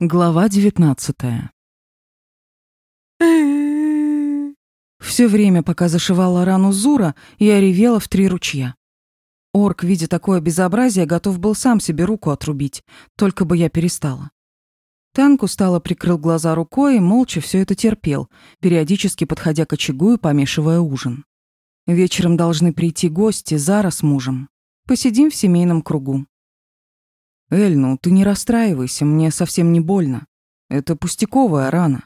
Глава 19 Все время, пока зашивала рану Зура, я ревела в три ручья. Орк, видя такое безобразие, готов был сам себе руку отрубить, только бы я перестала. Танк устало прикрыл глаза рукой и молча все это терпел, периодически подходя к очагу и помешивая ужин. Вечером должны прийти гости, Зара с мужем. Посидим в семейном кругу. «Эль, ну ты не расстраивайся, мне совсем не больно. Это пустяковая рана».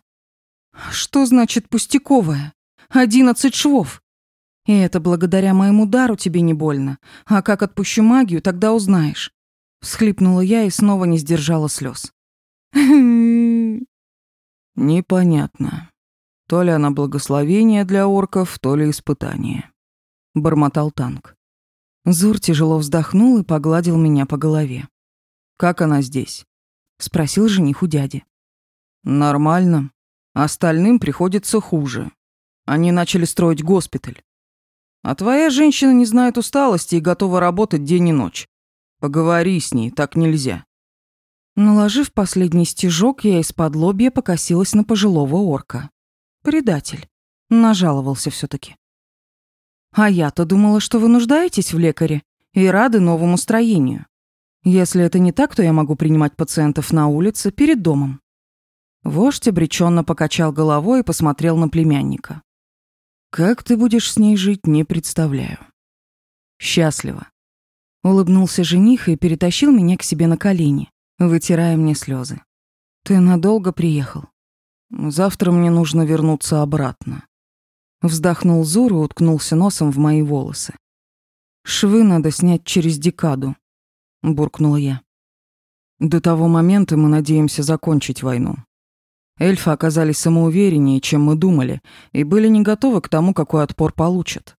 «Что значит пустяковая? Одиннадцать швов!» «И это благодаря моему дару тебе не больно. А как отпущу магию, тогда узнаешь». Всхлипнула я и снова не сдержала слез. «Непонятно. То ли она благословение для орков, то ли испытание», — бормотал танк. Зур тяжело вздохнул и погладил меня по голове. «Как она здесь?» — спросил жених у дяди. «Нормально. Остальным приходится хуже. Они начали строить госпиталь. А твоя женщина не знает усталости и готова работать день и ночь. Поговори с ней, так нельзя». Наложив последний стежок, я из-под лобья покосилась на пожилого орка. «Предатель». Нажаловался все таки «А я-то думала, что вы нуждаетесь в лекаре и рады новому строению». Если это не так, то я могу принимать пациентов на улице перед домом». Вождь обреченно покачал головой и посмотрел на племянника. «Как ты будешь с ней жить, не представляю». «Счастливо». Улыбнулся жених и перетащил меня к себе на колени, вытирая мне слезы. «Ты надолго приехал?» «Завтра мне нужно вернуться обратно». Вздохнул Зур и уткнулся носом в мои волосы. «Швы надо снять через декаду», — буркнула я. «До того момента мы надеемся закончить войну. Эльфы оказались самоувереннее, чем мы думали, и были не готовы к тому, какой отпор получат.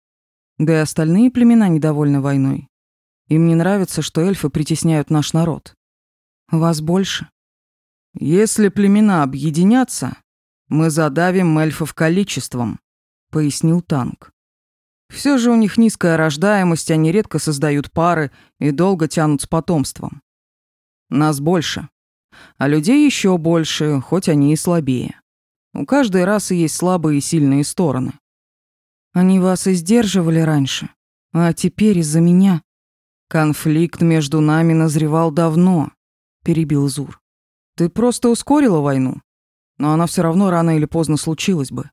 Да и остальные племена недовольны войной. Им не нравится, что эльфы притесняют наш народ. Вас больше. Если племена объединятся, мы задавим эльфов количеством, пояснил танк. Все же у них низкая рождаемость, они редко создают пары и долго тянут с потомством. Нас больше. А людей еще больше, хоть они и слабее. У каждой расы есть слабые и сильные стороны. Они вас издерживали раньше, а теперь из-за меня. Конфликт между нами назревал давно, перебил Зур. Ты просто ускорила войну, но она все равно рано или поздно случилась бы.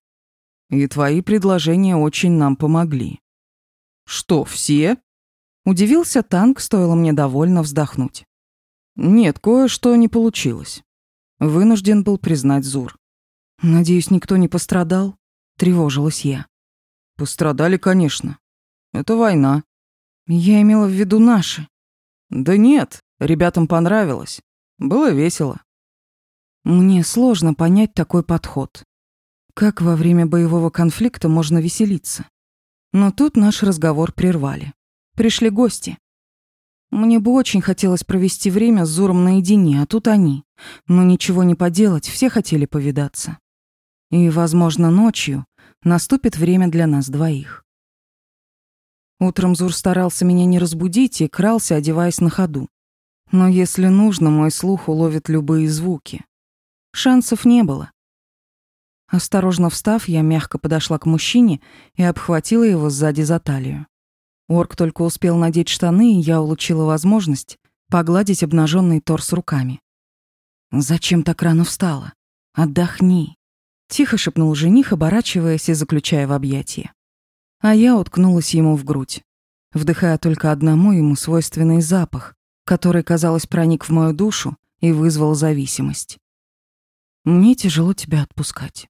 И твои предложения очень нам помогли». «Что, все?» Удивился танк, стоило мне довольно вздохнуть. «Нет, кое-что не получилось». Вынужден был признать Зур. «Надеюсь, никто не пострадал?» Тревожилась я. «Пострадали, конечно. Это война». «Я имела в виду наши». «Да нет, ребятам понравилось. Было весело». Мне сложно понять такой подход. Как во время боевого конфликта можно веселиться? Но тут наш разговор прервали. Пришли гости. Мне бы очень хотелось провести время с Зуром наедине, а тут они. Но ничего не поделать, все хотели повидаться. И, возможно, ночью наступит время для нас двоих. Утром Зур старался меня не разбудить и крался, одеваясь на ходу. Но если нужно, мой слух уловит любые звуки. Шансов не было. Осторожно встав, я мягко подошла к мужчине и обхватила его сзади за талию. Орк только успел надеть штаны, и я улучила возможность погладить обнаженный торс руками. «Зачем так рано встала? Отдохни!» Тихо шепнул жених, оборачиваясь и заключая в объятия. А я уткнулась ему в грудь, вдыхая только одному ему свойственный запах, который, казалось, проник в мою душу и вызвал зависимость. «Мне тяжело тебя отпускать»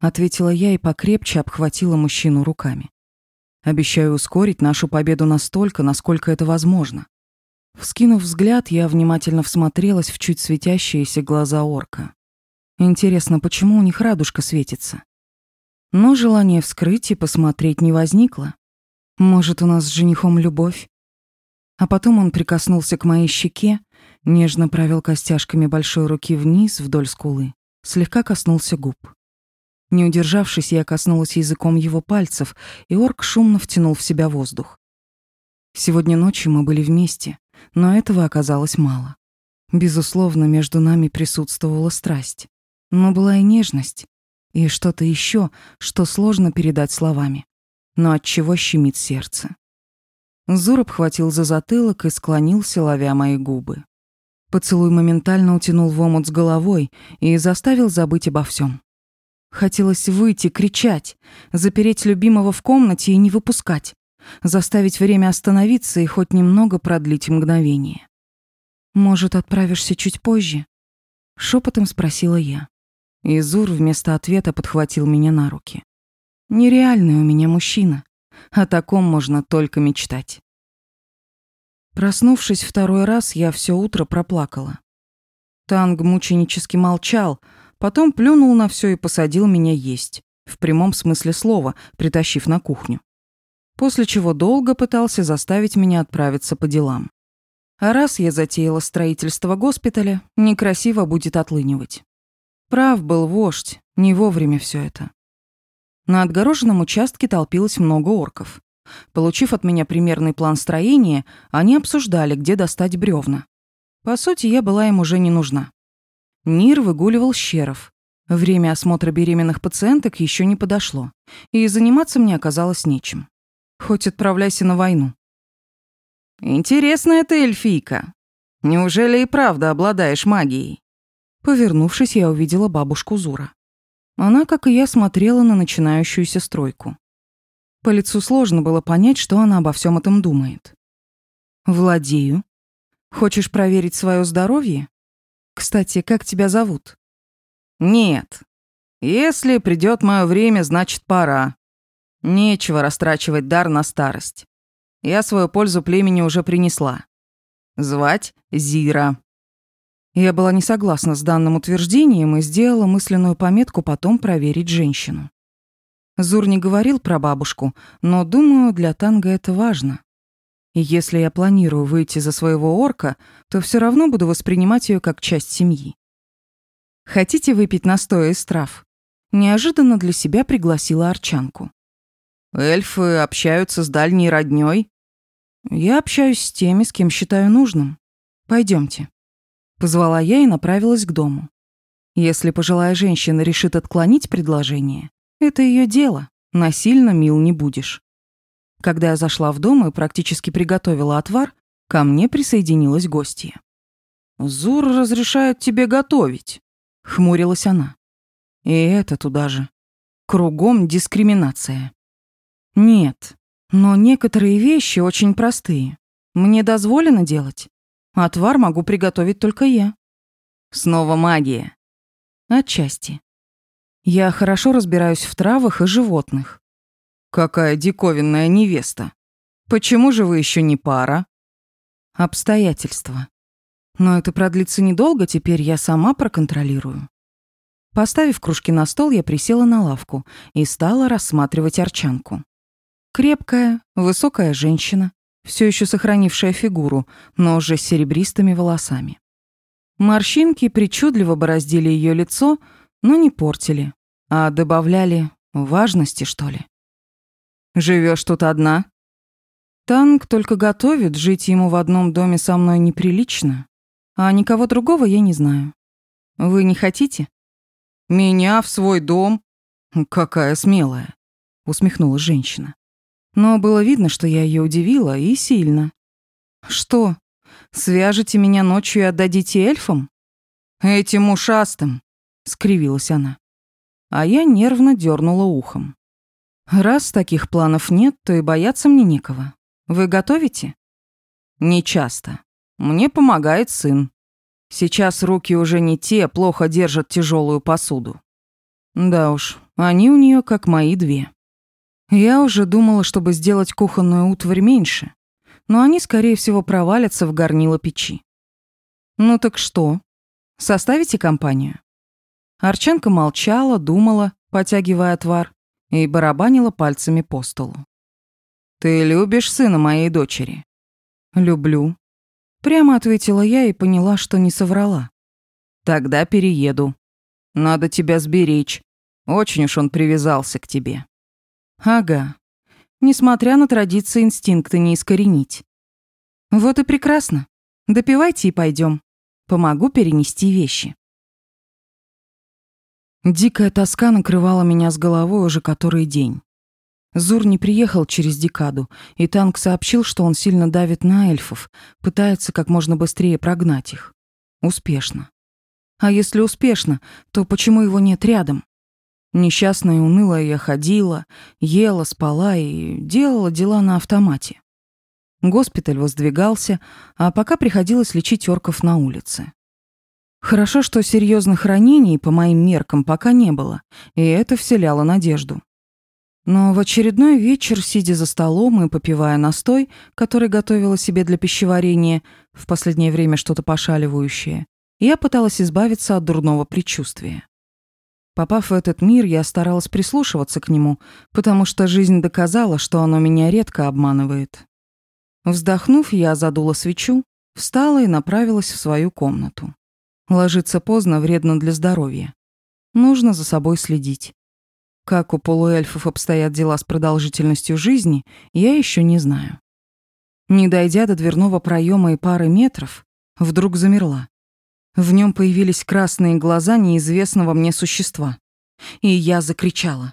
ответила я и покрепче обхватила мужчину руками. Обещаю ускорить нашу победу настолько, насколько это возможно. Вскинув взгляд, я внимательно всмотрелась в чуть светящиеся глаза орка. Интересно, почему у них радужка светится? Но желание вскрыть и посмотреть не возникло. Может, у нас с женихом любовь? А потом он прикоснулся к моей щеке, нежно провел костяшками большой руки вниз вдоль скулы, слегка коснулся губ. Не удержавшись, я коснулась языком его пальцев, и орк шумно втянул в себя воздух. Сегодня ночью мы были вместе, но этого оказалось мало. Безусловно, между нами присутствовала страсть, но была и нежность, и что-то еще, что сложно передать словами, но от чего щемит сердце. Зур хватил за затылок и склонился, ловя мои губы. Поцелуй моментально утянул в омут с головой и заставил забыть обо всем. Хотелось выйти, кричать, запереть любимого в комнате и не выпускать, заставить время остановиться и хоть немного продлить мгновение. «Может, отправишься чуть позже?» — шепотом спросила я. Изур вместо ответа подхватил меня на руки. «Нереальный у меня мужчина. О таком можно только мечтать». Проснувшись второй раз, я все утро проплакала. Танг мученически молчал — Потом плюнул на все и посадил меня есть, в прямом смысле слова, притащив на кухню. После чего долго пытался заставить меня отправиться по делам. А раз я затеяла строительство госпиталя, некрасиво будет отлынивать. Прав был вождь, не вовремя все это. На отгороженном участке толпилось много орков. Получив от меня примерный план строения, они обсуждали, где достать бревна. По сути, я была им уже не нужна. Нир выгуливал щеров. Время осмотра беременных пациенток еще не подошло, и заниматься мне оказалось нечем. Хоть отправляйся на войну. «Интересная ты эльфийка. Неужели и правда обладаешь магией?» Повернувшись, я увидела бабушку Зура. Она, как и я, смотрела на начинающуюся стройку. По лицу сложно было понять, что она обо всем этом думает. «Владею. Хочешь проверить свое здоровье?» Кстати, как тебя зовут? Нет. Если придет мое время, значит пора. Нечего растрачивать дар на старость. Я свою пользу племени уже принесла. Звать Зира. Я была не согласна с данным утверждением и сделала мысленную пометку потом проверить женщину. Зур не говорил про бабушку, но, думаю, для Танга это важно. И если я планирую выйти за своего орка, то все равно буду воспринимать ее как часть семьи. Хотите выпить настоя из трав? Неожиданно для себя пригласила Арчанку. Эльфы общаются с дальней родней. Я общаюсь с теми, с кем считаю нужным. Пойдемте. Позвала я и направилась к дому. Если пожилая женщина решит отклонить предложение, это ее дело. Насильно мил не будешь. Когда я зашла в дом и практически приготовила отвар, ко мне присоединилась гостья. «Зур разрешает тебе готовить», — хмурилась она. «И это туда же. Кругом дискриминация». «Нет, но некоторые вещи очень простые. Мне дозволено делать. Отвар могу приготовить только я». «Снова магия». «Отчасти. Я хорошо разбираюсь в травах и животных. Какая диковинная невеста. Почему же вы еще не пара? Обстоятельства. Но это продлится недолго, теперь я сама проконтролирую. Поставив кружки на стол, я присела на лавку и стала рассматривать арчанку. Крепкая, высокая женщина, все еще сохранившая фигуру, но уже с серебристыми волосами. Морщинки причудливо бороздили ее лицо, но не портили, а добавляли важности, что ли. Живешь тут одна?» «Танк только готовит, жить ему в одном доме со мной неприлично. А никого другого я не знаю. Вы не хотите?» «Меня в свой дом? Какая смелая!» — усмехнулась женщина. Но было видно, что я ее удивила, и сильно. «Что, свяжете меня ночью и отдадите эльфам?» «Этим ушастым!» — скривилась она. А я нервно дернула ухом. «Раз таких планов нет, то и бояться мне некого. Вы готовите?» «Не часто. Мне помогает сын. Сейчас руки уже не те, плохо держат тяжелую посуду». «Да уж, они у нее как мои две». Я уже думала, чтобы сделать кухонную утварь меньше, но они, скорее всего, провалятся в горнило печи. «Ну так что? Составите компанию?» Арченко молчала, думала, потягивая отвар и барабанила пальцами по столу. «Ты любишь сына моей дочери?» «Люблю». Прямо ответила я и поняла, что не соврала. «Тогда перееду. Надо тебя сберечь. Очень уж он привязался к тебе». «Ага. Несмотря на традиции инстинкта не искоренить». «Вот и прекрасно. Допивайте и пойдем. Помогу перенести вещи». Дикая тоска накрывала меня с головой уже который день. Зур не приехал через декаду, и танк сообщил, что он сильно давит на эльфов, пытается как можно быстрее прогнать их. Успешно. А если успешно, то почему его нет рядом? Несчастная и унылая я ходила, ела, спала и делала дела на автомате. Госпиталь воздвигался, а пока приходилось лечить орков на улице. Хорошо, что серьезных ранений, по моим меркам, пока не было, и это вселяло надежду. Но в очередной вечер, сидя за столом и попивая настой, который готовила себе для пищеварения, в последнее время что-то пошаливающее, я пыталась избавиться от дурного предчувствия. Попав в этот мир, я старалась прислушиваться к нему, потому что жизнь доказала, что оно меня редко обманывает. Вздохнув, я задула свечу, встала и направилась в свою комнату. Ложиться поздно вредно для здоровья. Нужно за собой следить. Как у полуэльфов обстоят дела с продолжительностью жизни, я еще не знаю. Не дойдя до дверного проема и пары метров, вдруг замерла. В нем появились красные глаза неизвестного мне существа. И я закричала.